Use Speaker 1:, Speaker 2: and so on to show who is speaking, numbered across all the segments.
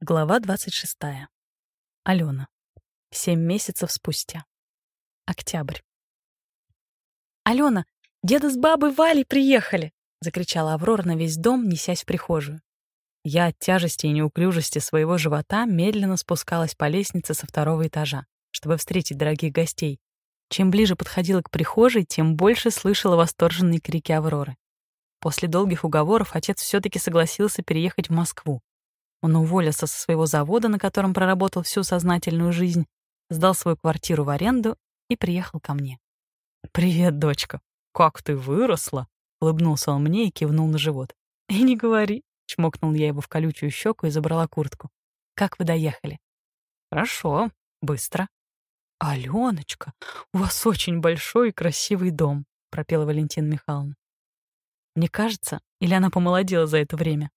Speaker 1: Глава 26. Алена. Семь месяцев спустя. Октябрь. «Алена, деда с бабой Валей приехали!» — закричала Аврора на весь дом, несясь в прихожую. Я от тяжести и неуклюжести своего живота медленно спускалась по лестнице со второго этажа, чтобы встретить дорогих гостей. Чем ближе подходила к прихожей, тем больше слышала восторженные крики Авроры. После долгих уговоров отец все таки согласился переехать в Москву. Он уволился со своего завода, на котором проработал всю сознательную жизнь, сдал свою квартиру в аренду и приехал ко мне. «Привет, дочка. Как ты выросла!» — улыбнулся он мне и кивнул на живот. «И не говори!» — чмокнул я его в колючую щеку и забрала куртку. «Как вы доехали?» «Хорошо. Быстро». «Алёночка, у вас очень большой и красивый дом», — пропела Валентина Михайловна. Мне кажется, или она помолодела за это время.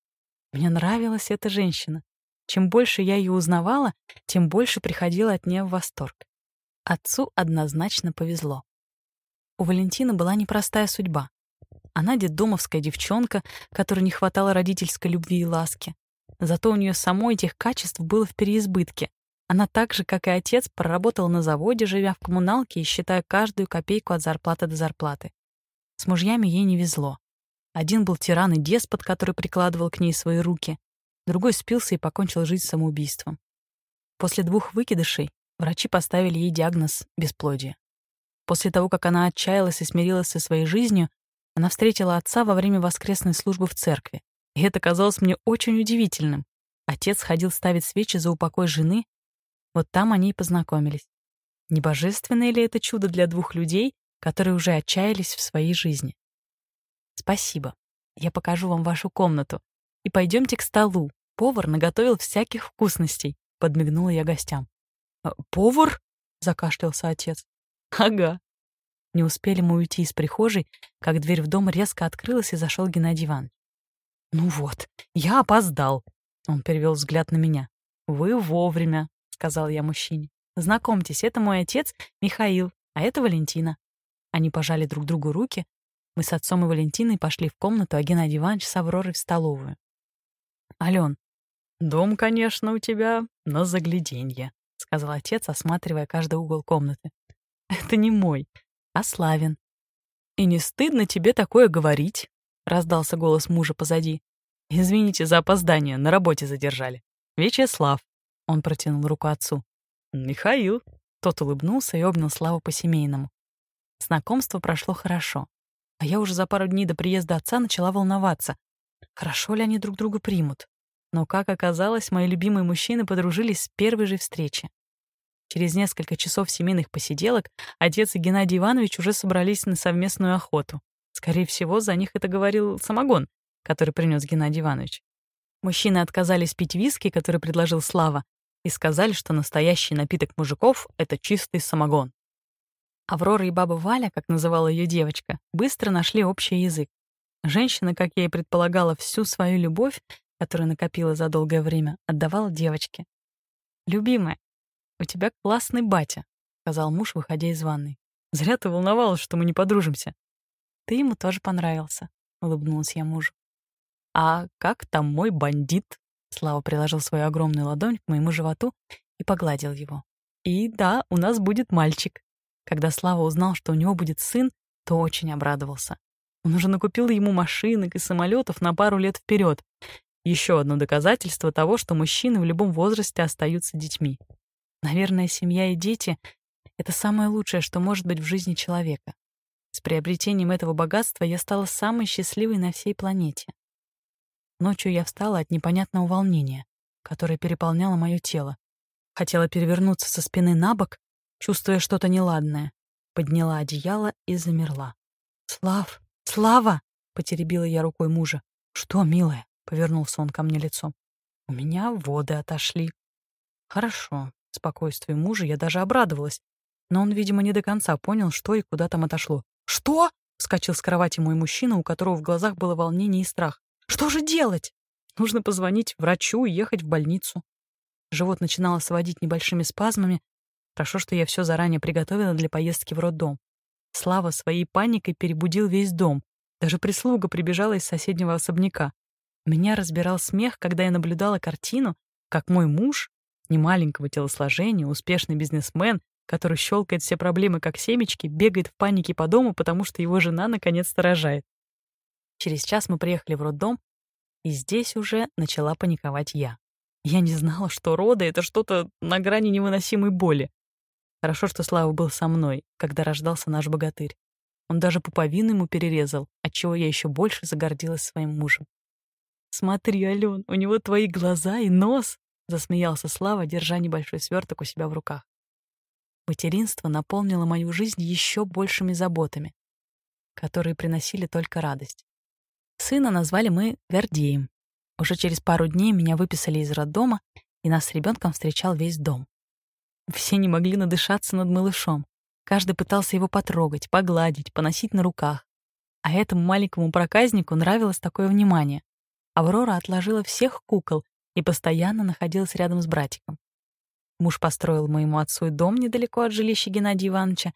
Speaker 1: Мне нравилась эта женщина. Чем больше я ее узнавала, тем больше приходила от нее в восторг. Отцу однозначно повезло. У Валентины была непростая судьба. Она детдомовская девчонка, которой не хватало родительской любви и ласки. Зато у нее самой этих качеств было в переизбытке. Она так же, как и отец, проработала на заводе, живя в коммуналке и считая каждую копейку от зарплаты до зарплаты. С мужьями ей не везло. Один был тиран и деспот, который прикладывал к ней свои руки. Другой спился и покончил жизнь самоубийством. После двух выкидышей врачи поставили ей диагноз бесплодия. После того, как она отчаялась и смирилась со своей жизнью, она встретила отца во время воскресной службы в церкви. И это казалось мне очень удивительным. Отец ходил ставить свечи за упокой жены. Вот там они и познакомились. Не божественное ли это чудо для двух людей, которые уже отчаялись в своей жизни? «Спасибо. Я покажу вам вашу комнату. И пойдемте к столу. Повар наготовил всяких вкусностей», — подмигнула я гостям. «А, «Повар?» — закашлялся отец. «Ага». Не успели мы уйти из прихожей, как дверь в дом резко открылась и зашел Геннадий Иванович. «Ну вот, я опоздал», — он перевел взгляд на меня. «Вы вовремя», — сказал я мужчине. «Знакомьтесь, это мой отец Михаил, а это Валентина». Они пожали друг другу руки, мы с отцом и Валентиной пошли в комнату, а Геннадий Иванович с Авророй в столовую. «Ален, дом, конечно, у тебя на загляденье», — сказал отец, осматривая каждый угол комнаты. «Это не мой, а Славин». «И не стыдно тебе такое говорить?» — раздался голос мужа позади. «Извините за опоздание, на работе задержали. Вячеслав». Он протянул руку отцу. «Михаил». Тот улыбнулся и обнял Славу по-семейному. Знакомство прошло хорошо. А я уже за пару дней до приезда отца начала волноваться. Хорошо ли они друг друга примут? Но, как оказалось, мои любимые мужчины подружились с первой же встречи. Через несколько часов семейных посиделок отец и Геннадий Иванович уже собрались на совместную охоту. Скорее всего, за них это говорил самогон, который принес Геннадий Иванович. Мужчины отказались пить виски, который предложил Слава, и сказали, что настоящий напиток мужиков — это чистый самогон. Аврора и баба Валя, как называла ее девочка, быстро нашли общий язык. Женщина, как я и предполагала, всю свою любовь, которую накопила за долгое время, отдавала девочке. «Любимая, у тебя классный батя», — сказал муж, выходя из ванной. «Зря ты волновалась, что мы не подружимся». «Ты ему тоже понравился», — улыбнулась я мужу. «А как там мой бандит?» Слава приложил свою огромную ладонь к моему животу и погладил его. «И да, у нас будет мальчик. Когда Слава узнал, что у него будет сын, то очень обрадовался. Он уже накупил ему машинок и самолетов на пару лет вперед. Еще одно доказательство того, что мужчины в любом возрасте остаются детьми. Наверное, семья и дети — это самое лучшее, что может быть в жизни человека. С приобретением этого богатства я стала самой счастливой на всей планете. Ночью я встала от непонятного волнения, которое переполняло мое тело. Хотела перевернуться со спины на бок, чувствуя что-то неладное. Подняла одеяло и замерла. «Слав! Слава!» — потеребила я рукой мужа. «Что, милая?» — повернулся он ко мне лицом. «У меня воды отошли». «Хорошо». Спокойствию мужа я даже обрадовалась. Но он, видимо, не до конца понял, что и куда там отошло. «Что?» — вскочил с кровати мой мужчина, у которого в глазах было волнение и страх. «Что же делать?» «Нужно позвонить врачу и ехать в больницу». Живот начинало сводить небольшими спазмами, Хорошо, что я все заранее приготовила для поездки в роддом. Слава своей паникой перебудил весь дом. Даже прислуга прибежала из соседнего особняка. Меня разбирал смех, когда я наблюдала картину, как мой муж, немаленького телосложения, успешный бизнесмен, который щелкает все проблемы как семечки, бегает в панике по дому, потому что его жена наконец-то рожает. Через час мы приехали в роддом, и здесь уже начала паниковать я. Я не знала, что роды — это что-то на грани невыносимой боли. Хорошо, что Слава был со мной, когда рождался наш богатырь. Он даже пуповину ему перерезал, отчего я еще больше загордилась своим мужем. «Смотри, Ален, у него твои глаза и нос!» — засмеялся Слава, держа небольшой сверток у себя в руках. Материнство наполнило мою жизнь еще большими заботами, которые приносили только радость. Сына назвали мы Гордеем. Уже через пару дней меня выписали из роддома, и нас с ребенком встречал весь дом. Все не могли надышаться над малышом. Каждый пытался его потрогать, погладить, поносить на руках. А этому маленькому проказнику нравилось такое внимание. Аврора отложила всех кукол и постоянно находилась рядом с братиком. Муж построил моему отцу дом недалеко от жилища Геннадия Ивановича.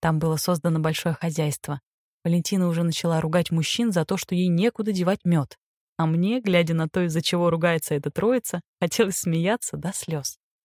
Speaker 1: Там было создано большое хозяйство. Валентина уже начала ругать мужчин за то, что ей некуда девать мед. А мне, глядя на то, из-за чего ругается эта троица, хотелось смеяться до слез.